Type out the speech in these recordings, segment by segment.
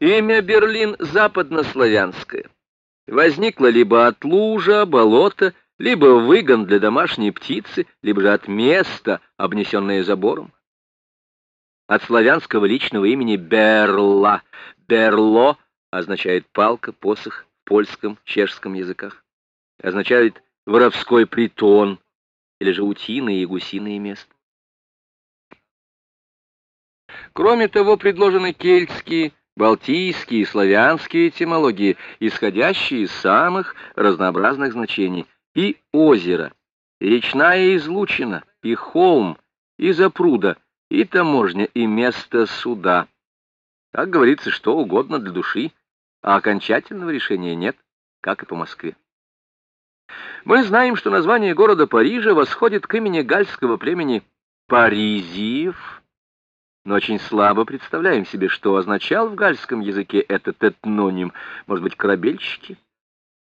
Имя Берлин западнославянское. Возникло либо от лужа, болота, либо выгон для домашней птицы, либо же от места, обнесенное забором. От славянского личного имени Берла. Берло означает палка, посох в польском, чешском языках. Означает воровской притон или же утиное и гусиное место. Кроме того, предложены кельтские, балтийские и славянские этимологии, исходящие из самых разнообразных значений. И озеро, и речная излучина, и холм, и запруда, и таможня, и место суда. Как говорится, что угодно для души, а окончательного решения нет, как и по Москве. Мы знаем, что название города Парижа восходит к имени гальского племени Паризиев, но очень слабо представляем себе, что означал в гальском языке этот этноним. Может быть, корабельщики,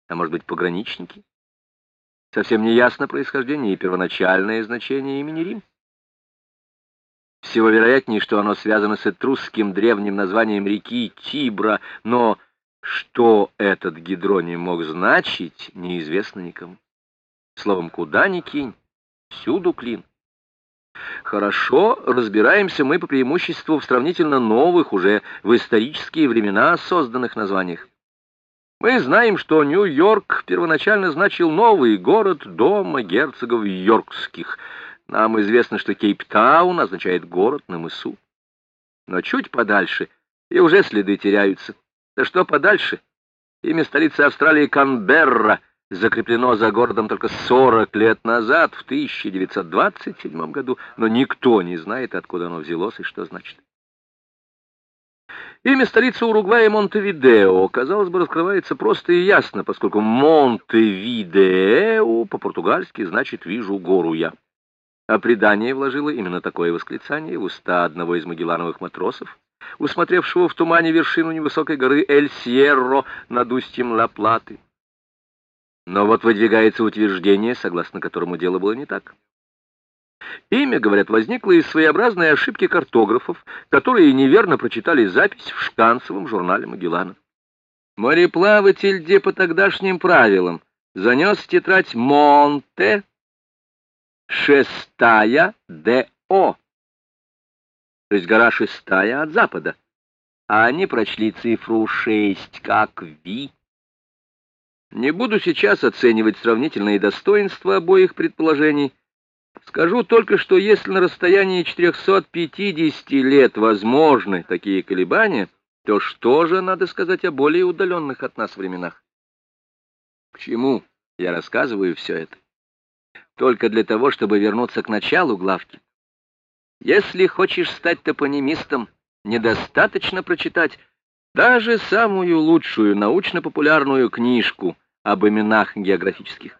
а может быть, пограничники. Совсем не ясно происхождение и первоначальное значение имени Рим. Всего вероятнее, что оно связано с этрусским древним названием реки Тибра, но что этот гидроним мог значить, неизвестно никому. Словом, куда ни кинь, всюду клин. Хорошо разбираемся мы по преимуществу в сравнительно новых, уже в исторические времена созданных названиях. Мы знаем, что Нью-Йорк первоначально значил новый город дома герцогов йоркских. Нам известно, что Кейптаун означает город на мысу. Но чуть подальше, и уже следы теряются. Да что подальше? Имя столицы Австралии Канберра — закреплено за городом только 40 лет назад, в 1927 году, но никто не знает, откуда оно взялось и что значит. Имя столицы Уругвая Монтевидео, казалось бы, раскрывается просто и ясно, поскольку Монтевидео по-португальски значит «вижу гору я». А предание вложило именно такое восклицание в уста одного из магеллановых матросов, усмотревшего в тумане вершину невысокой горы Эль-Сьерро над устьем Ла-Платы. Но вот выдвигается утверждение, согласно которому дело было не так. Имя, говорят, возникло из своеобразной ошибки картографов, которые неверно прочитали запись в шканцевом журнале Магеллана. Мореплаватель, где по тогдашним правилам занес в тетрадь Монте шестая ДО, то есть гора шестая от запада, а они прочли цифру шесть как Ви. Не буду сейчас оценивать сравнительные достоинства обоих предположений. Скажу только, что если на расстоянии 450 лет возможны такие колебания, то что же надо сказать о более удаленных от нас временах? К чему я рассказываю все это? Только для того, чтобы вернуться к началу главки. Если хочешь стать топонимистом, недостаточно прочитать даже самую лучшую научно-популярную книжку — об именах географических.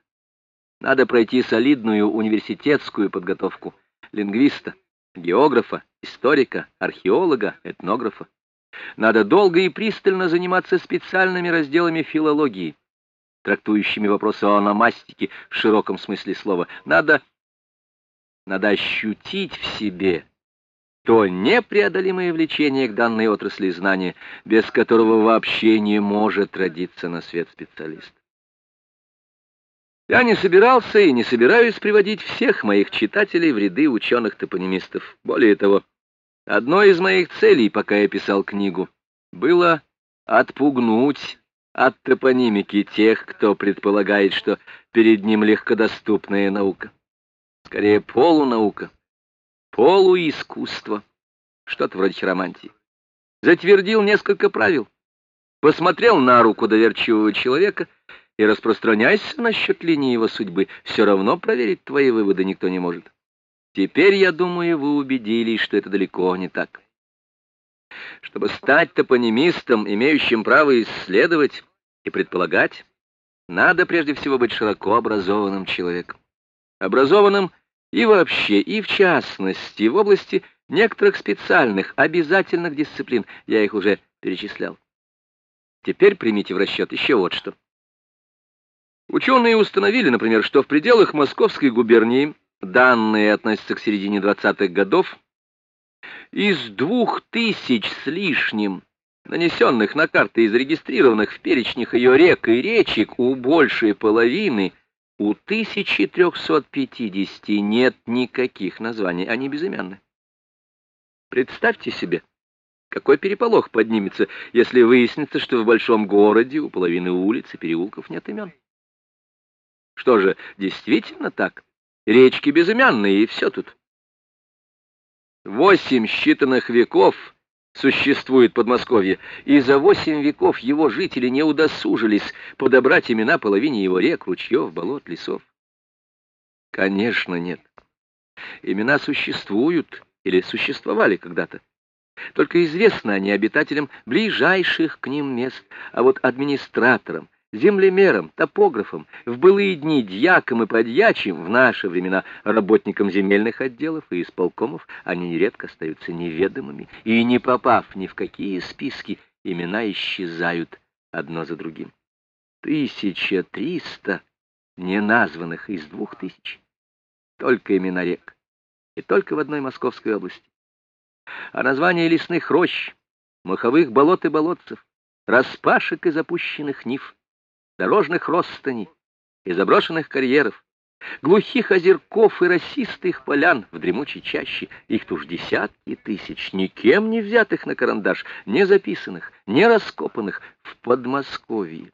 Надо пройти солидную университетскую подготовку лингвиста, географа, историка, археолога, этнографа. Надо долго и пристально заниматься специальными разделами филологии, трактующими вопросы о ономастике в широком смысле слова. Надо, надо ощутить в себе то непреодолимое влечение к данной отрасли знания, без которого вообще не может родиться на свет специалист. Я не собирался и не собираюсь приводить всех моих читателей в ряды ученых-топонимистов. Более того, одной из моих целей, пока я писал книгу, было отпугнуть от топонимики тех, кто предполагает, что перед ним легкодоступная наука. Скорее, полунаука, полуискусство, что-то вроде хиромантии. Затвердил несколько правил, посмотрел на руку доверчивого человека — и распространяйся насчет линии его судьбы, все равно проверить твои выводы никто не может. Теперь, я думаю, вы убедились, что это далеко не так. Чтобы стать топонимистом, имеющим право исследовать и предполагать, надо прежде всего быть широко образованным человеком. Образованным и вообще, и в частности, в области некоторых специальных, обязательных дисциплин. Я их уже перечислял. Теперь примите в расчет еще вот что. Ученые установили, например, что в пределах Московской губернии, данные относятся к середине 20-х годов, из двух тысяч с лишним нанесенных на карты и зарегистрированных в перечнях ее рек и речек у большей половины, у 1350 нет никаких названий, они безымянны. Представьте себе, какой переполох поднимется, если выяснится, что в большом городе у половины улиц и переулков нет имен. Что же, действительно так? Речки безымянные, и все тут. Восемь считанных веков существует Подмосковье, и за восемь веков его жители не удосужились подобрать имена половине его рек, ручьев, болот, лесов. Конечно, нет. Имена существуют или существовали когда-то. Только известны они обитателям ближайших к ним мест, а вот администраторам, землемерам, топографам, в былые дни дьякам и подьячим, в наши времена работникам земельных отделов и исполкомов, они нередко остаются неведомыми, и, не попав ни в какие списки, имена исчезают одно за другим. Тысяча триста неназванных из двух тысяч. Только имена рек. И только в одной Московской области. А названия лесных рощ, маховых болот и болотцев, распашек и запущенных нив — дорожных ростаней и заброшенных карьеров, глухих озерков и росистых полян в дремучей чаще. Их туж десятки тысяч, никем не взятых на карандаш, не записанных, не раскопанных в Подмосковье.